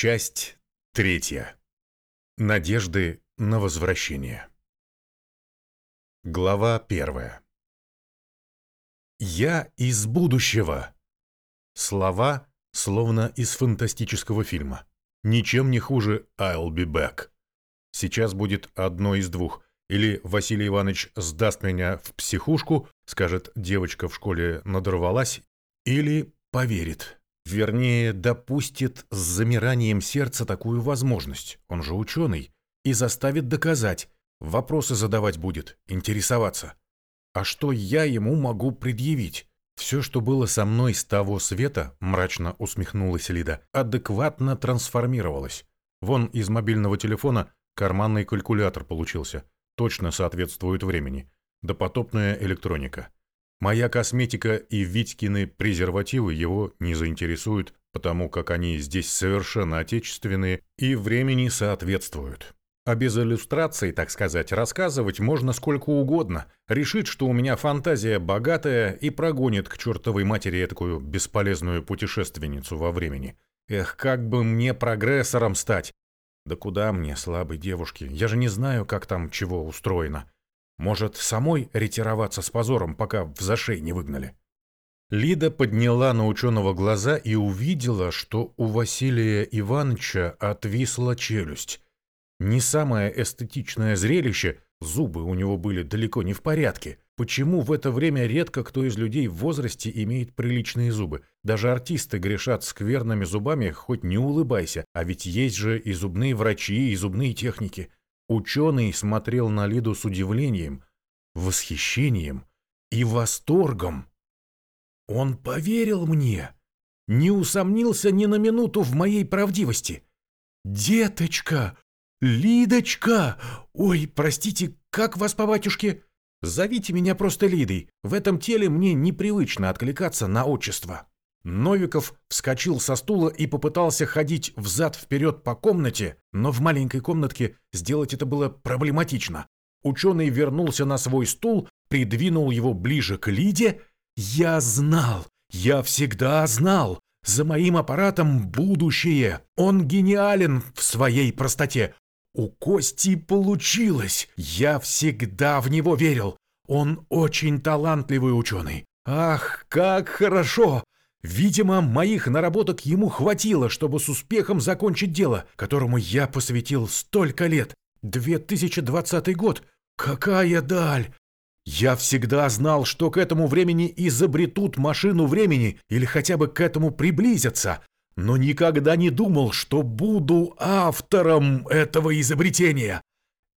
Часть третья. Надежды на возвращение. Глава первая. «Я из будущего!» Слова, словно из фантастического фильма. Ничем не хуже «I'll be back». Сейчас будет одно из двух. Или Василий Иванович сдаст меня в психушку, скажет, девочка в школе надорвалась, или поверит. Вернее, допустит с замиранием сердца такую возможность, он же ученый, и заставит доказать, вопросы задавать будет, интересоваться. А что я ему могу предъявить? Все, что было со мной с того света, мрачно усмехнулась Лида, адекватно трансформировалось. Вон из мобильного телефона карманный калькулятор получился, точно соответствует времени. Допотопная электроника. Моя косметика и Витькины презервативы его не заинтересуют, потому как они здесь совершенно отечественные и времени соответствуют. А без иллюстраций, так сказать, рассказывать можно сколько угодно. Решит, что у меня фантазия богатая и прогонит к чертовой матери такую бесполезную путешественницу во времени. Эх, как бы мне прогрессором стать? Да куда мне, слабой девушке? Я же не знаю, как там чего устроено. Может, самой ретироваться с позором, пока в зашей не выгнали? Лида подняла на ученого глаза и увидела, что у Василия Ивановича отвисла челюсть. Не самое эстетичное зрелище, зубы у него были далеко не в порядке. Почему в это время редко кто из людей в возрасте имеет приличные зубы? Даже артисты грешат скверными зубами, хоть не улыбайся, а ведь есть же и зубные врачи, и зубные техники. Ученый смотрел на Лиду с удивлением, восхищением и восторгом. Он поверил мне, не усомнился ни на минуту в моей правдивости. «Деточка! Лидочка! Ой, простите, как вас по батюшке? Зовите меня просто Лидой. В этом теле мне непривычно откликаться на отчество». Новиков вскочил со стула и попытался ходить взад-вперед по комнате, но в маленькой комнатке сделать это было проблематично. Ученый вернулся на свой стул, придвинул его ближе к Лиде. «Я знал! Я всегда знал! За моим аппаратом будущее! Он гениален в своей простоте! У Кости получилось! Я всегда в него верил! Он очень талантливый ученый! Ах, как хорошо! Видимо, моих наработок ему хватило, чтобы с успехом закончить дело, которому я посвятил столько лет. 2020 год. Какая даль! Я всегда знал, что к этому времени изобретут машину времени или хотя бы к этому приблизятся, но никогда не думал, что буду автором этого изобретения.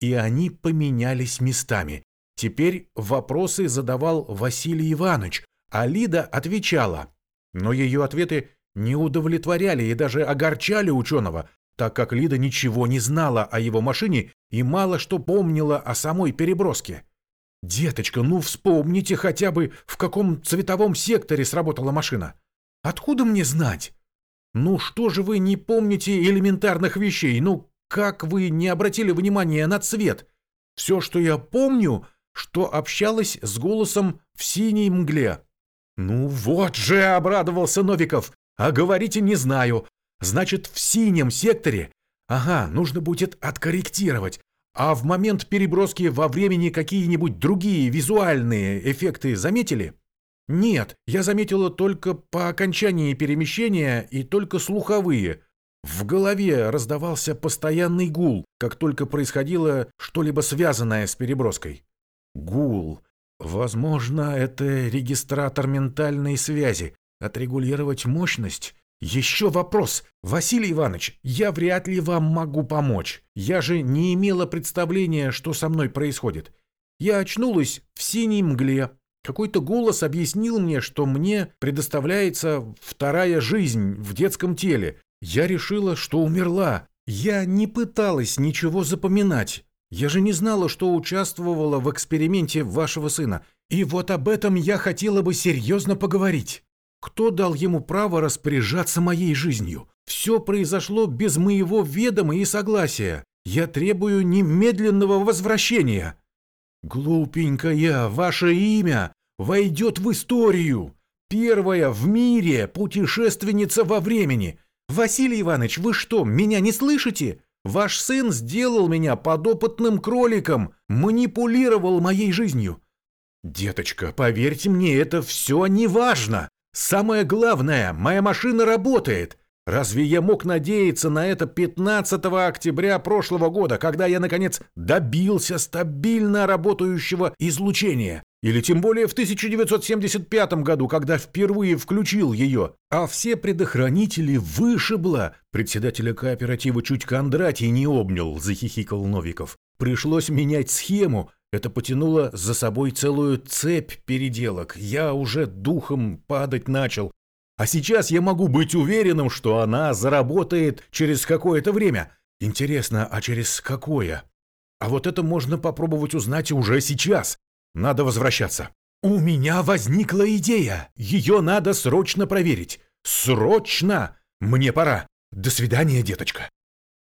И они поменялись местами. Теперь вопросы задавал Василий Иванович, а Лида отвечала. Но ее ответы не удовлетворяли и даже огорчали ученого, так как Лида ничего не знала о его машине и мало что помнила о самой переброске. «Деточка, ну вспомните хотя бы, в каком цветовом секторе сработала машина. Откуда мне знать? Ну что же вы не помните элементарных вещей? Ну как вы не обратили внимания на цвет? Все, что я помню, что общалась с голосом в синей мгле. «Ну вот же!» — обрадовался Новиков. «А говорите, не знаю. Значит, в синем секторе? Ага, нужно будет откорректировать. А в момент переброски во времени какие-нибудь другие визуальные эффекты заметили?» «Нет, я заметила только по окончании перемещения и только слуховые. В голове раздавался постоянный гул, как только происходило что-либо связанное с переброской. Гул. Возможно, это регистратор ментальной связи. Отрегулировать мощность? Еще вопрос. Василий Иванович, я вряд ли вам могу помочь. Я же не имела представления, что со мной происходит. Я очнулась в синей мгле. Какой-то голос объяснил мне, что мне предоставляется вторая жизнь в детском теле. Я решила, что умерла. Я не пыталась ничего запоминать. Я же не знала, что участвовала в эксперименте вашего сына. И вот об этом я хотела бы серьезно поговорить. Кто дал ему право распоряжаться моей жизнью? Все произошло без моего ведома и согласия. Я требую немедленного возвращения. Глупенькая, ваше имя войдет в историю. Первая в мире путешественница во времени. «Василий Иванович, вы что, меня не слышите? Ваш сын сделал меня подопытным кроликом, манипулировал моей жизнью. Деточка, поверьте мне, это все не важно. Самое главное, моя машина работает. Разве я мог надеяться на это 15 октября прошлого года, когда я, наконец, добился стабильно работающего излучения? Или тем более в 1975 году, когда впервые включил ее, а все предохранители вышибло. Председателя кооператива чуть Кондратий не обнял, захихикал Новиков. Пришлось менять схему. Это потянуло за собой целую цепь переделок. Я уже духом падать начал. А сейчас я могу быть уверенным, что она заработает через какое-то время. Интересно, а через какое? А вот это можно попробовать узнать уже сейчас. Надо возвращаться. У меня возникла идея. Ее надо срочно проверить. Срочно! Мне пора. До свидания, деточка.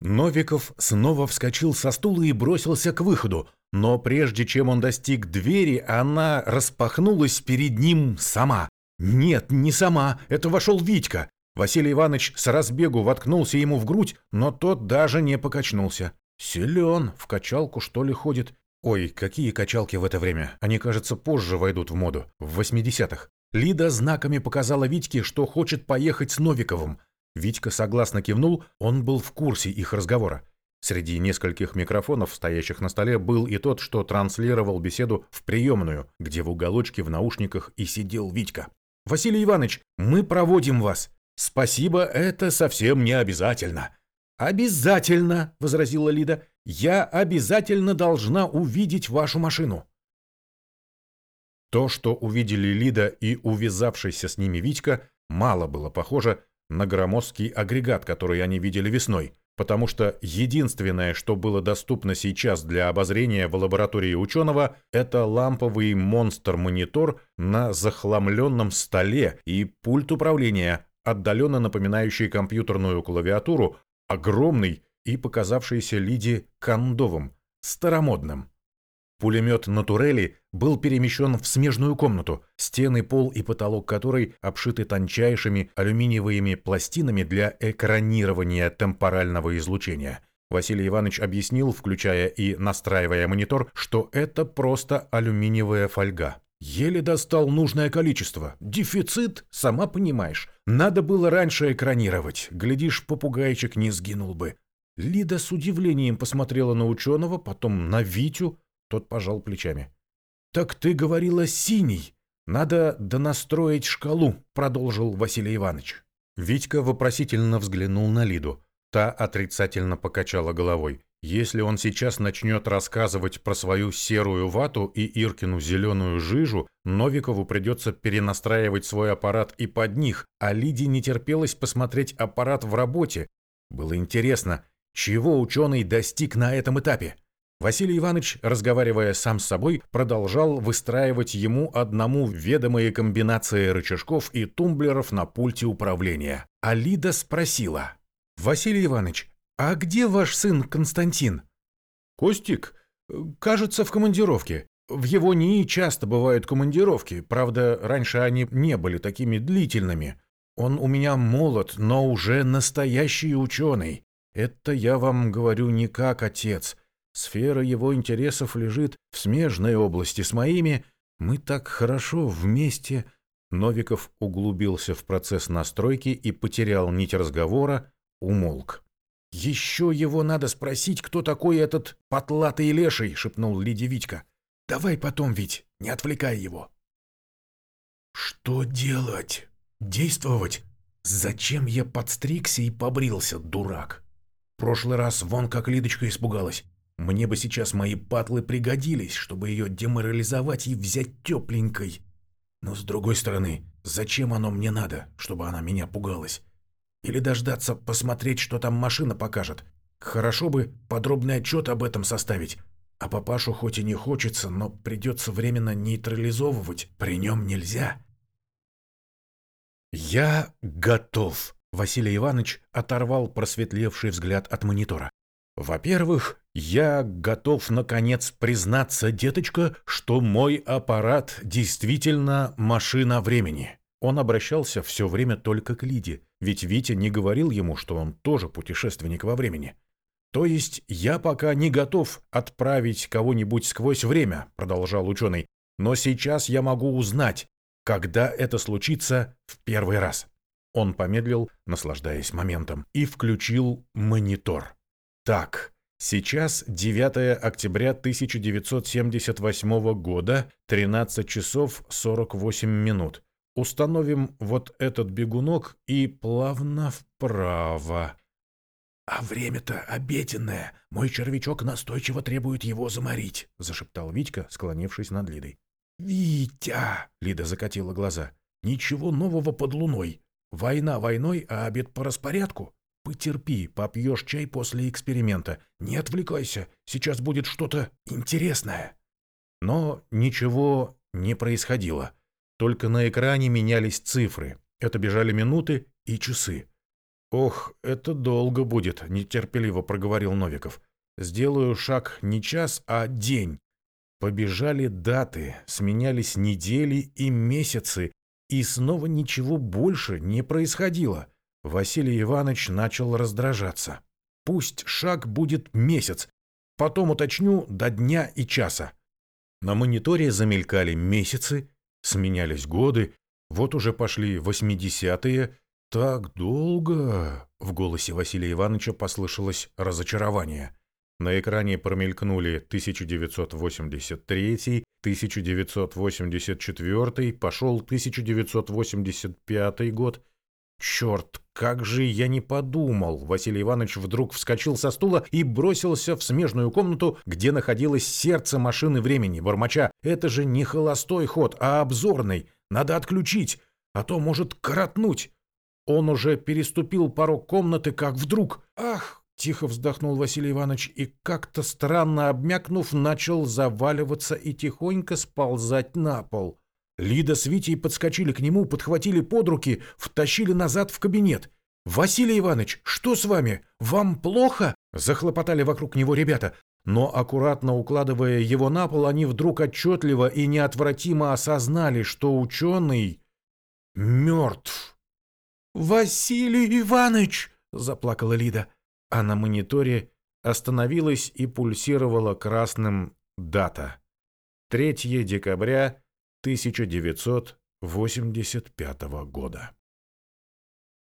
Новиков снова вскочил со стула и бросился к выходу, но прежде чем он достиг двери, она распахнулась перед ним сама. Нет, не сама, это вошел Витька. Василий Иванович с разбегу воткнулся ему в грудь, но тот даже не покачнулся. Силен, в качалку что ли ходит. Ой, какие качалки в это время? Они, кажется, позже войдут в моду, в 80-х. Лида знаками показала Витьке, что хочет поехать с Новиковым. Витька согласно кивнул, он был в курсе их разговора. Среди нескольких микрофонов, стоящих на столе, был и тот, что транслировал беседу в приемную, где в уголочке в наушниках и сидел Витька. «Василий Иванович, мы проводим вас. Спасибо, это совсем не обязательно». «Обязательно», — возразила Лида. Я обязательно должна увидеть вашу машину. То, что увидели Лида и увязавшийся с ними Витька, мало было похоже на громоздкий агрегат, который они видели весной, потому что единственное, что было доступно сейчас для обозрения в лаборатории ученого, это ламповый монстр-монитор на захламленном столе и пульт управления, отдаленно напоминающий компьютерную клавиатуру, огромный и показавшийся Лиде кондовым, старомодным. Пулемет на турели был перемещен в смежную комнату, стены, пол и потолок которой обшиты тончайшими алюминиевыми пластинами для экранирования темпорального излучения. Василий Иванович объяснил, включая и настраивая монитор, что это просто алюминиевая фольга. Еле достал нужное количество. Дефицит, сама понимаешь. Надо было раньше экранировать. Глядишь, попугайчик не сгинул бы. Лида с удивлением посмотрела на ученого, потом на Витю. Тот пожал плечами. «Так ты говорила синий. Надо донастроить шкалу», — продолжил Василий Иванович. Витька вопросительно взглянул на Лиду. Та отрицательно покачала головой. Если он сейчас начнет рассказывать про свою серую вату и Иркину зеленую жижу, Новикову придется перенастраивать свой аппарат и под них, а Лиде не терпелось посмотреть аппарат в работе. Было интересно, чего ученый достиг на этом этапе? Василий Иванович, разговаривая сам с собой, продолжал выстраивать ему одному ведомые комбинации рычажков и тумблеров на пульте управления. Алида спросила. «Василий Иванович, а где ваш сын Константин?» «Костик? Кажется, в командировке. В его НИИ часто бывают командировки, правда, раньше они не были такими длительными. Он у меня молод, но уже настоящий ученый. Это я вам говорю не как отец. Сфера его интересов лежит в смежной области с моими. Мы так хорошо вместе. Новиков углубился в процесс настройки и потерял нить разговора, умолк. «Еще его надо спросить, кто такой этот потлатый леший», — шепнул Лидия Витька. «Давай потом, Вить, не отвлекай его». «Что делать? Действовать? Зачем я подстригся и побрился, дурак?» прошлый раз вон как Лидочка испугалась. Мне бы сейчас мои патлы пригодились, чтобы ее деморализовать и взять тепленькой. Но с другой стороны, зачем оно мне надо, чтобы она меня пугалась? Или дождаться, посмотреть, что там машина покажет? Хорошо бы подробный отчет об этом составить. А папашу хоть и не хочется, но придется временно нейтрализовывать. При нем нельзя. «Я готов», Василий Иванович оторвал просветлевший взгляд от монитора. «Во-первых, я готов наконец признаться, деточка, что мой аппарат действительно машина времени». Он обращался все время только к Лиде. ведь Витя не говорил ему, что он тоже путешественник во времени. «То есть я пока не готов отправить кого-нибудь сквозь время», — продолжал ученый, «но сейчас я могу узнать, когда это случится в первый раз». Он помедлил, наслаждаясь моментом, и включил монитор. «Так, сейчас 9 октября 1978 года, 13 часов 48 минут. Установим вот этот бегунок и плавно вправо. «А время-то обеденное. Мой червячок настойчиво требует его заморить», — зашептал Витька, склонившись над Лидой. «Витя!» — Лида закатила глаза. «Ничего нового под луной. Война войной, а обед по распорядку. Потерпи, попьешь чай после эксперимента. Не отвлекайся, сейчас будет что-то интересное». Но ничего не происходило. Только на экране менялись цифры. Это бежали минуты и часы. «Ох, это долго будет», — нетерпеливо проговорил Новиков. «Сделаю шаг не час, а день». Побежали даты, сменялись недели и месяцы, и снова ничего больше не происходило. Василий Иванович начал раздражаться. «Пусть шаг будет месяц, потом уточню до дня и часа». На мониторе замелькали месяцы, сменялись годы, вот уже пошли восьмидесятые, «Так долго?» — в голосе Василия Ивановича послышалось разочарование. На экране промелькнули 1983, 1984, пошел 1985 год. «Черт, как же я не подумал!» Василий Иванович вдруг вскочил со стула и бросился в смежную комнату, где находилось сердце машины времени, бормоча. «Это же не холостой ход, а обзорный. Надо отключить, а то может коротнуть». Он уже переступил порог комнаты, как вдруг... «Ах!» — тихо вздохнул Василий Иванович и, как-то странно обмякнув, начал заваливаться и тихонько сползать на пол. Лида с Витей подскочили к нему, подхватили под руки, втащили назад в кабинет. «Василий Иванович, что с вами? Вам плохо?» — захлопотали вокруг него ребята. Но, аккуратно укладывая его на пол, они вдруг отчетливо и неотвратимо осознали, что ученый мертв. «Василий Иванович!» — заплакала Лида. А на мониторе остановилась и пульсировала красным дата. 3 декабря 1985 года.